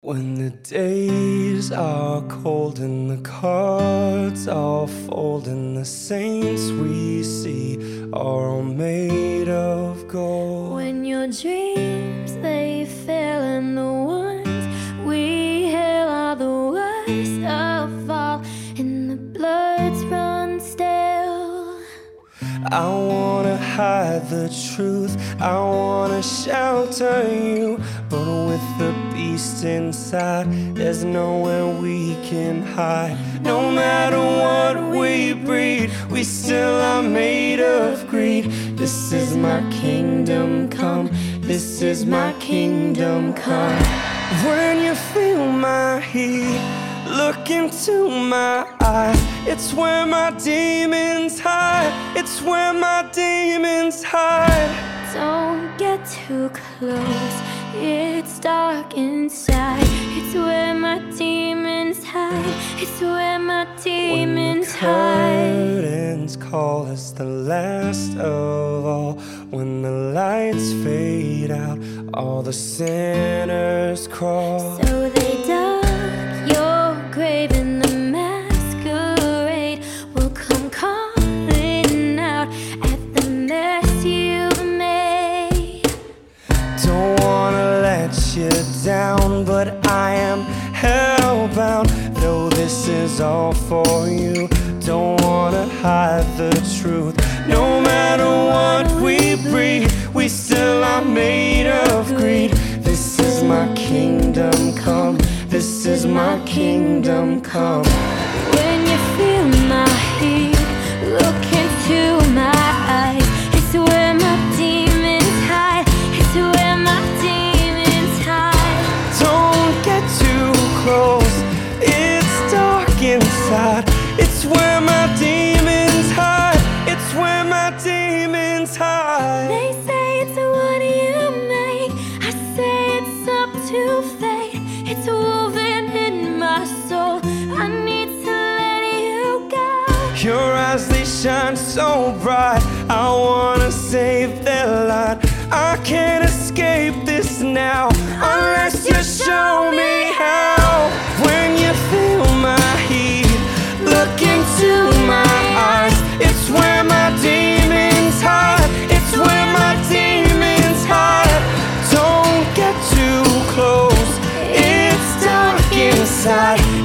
When the days are cold and the cards all fold and the saints we see are all made of gold. When your dreams I wanna hide the truth, I wanna shelter you, but with the beast inside, there's nowhere we can hide. No matter what we breed, we still are made of greed. This is my kingdom come, this is my kingdom come. When you feel my heat, look into my eyes. It's where my demons hide. It's where my demons hide. Don't get too close, it's dark inside. It's where my demons hide. It's where my demons When the hide. curtains call us the last of all. When the lights fade out, all the sinners crawl. So you down, but I am hellbound. Though this is all for you, don't wanna hide the truth. No matter what we breed, we still are made of greed. This is my kingdom come. This is my kingdom come. shine so bright. I wanna save their light. I can't escape this now unless you show me how. When you feel my heat, look into my eyes. It's where my demons hide. It's where my demons hide. Don't get too close. It's dark inside.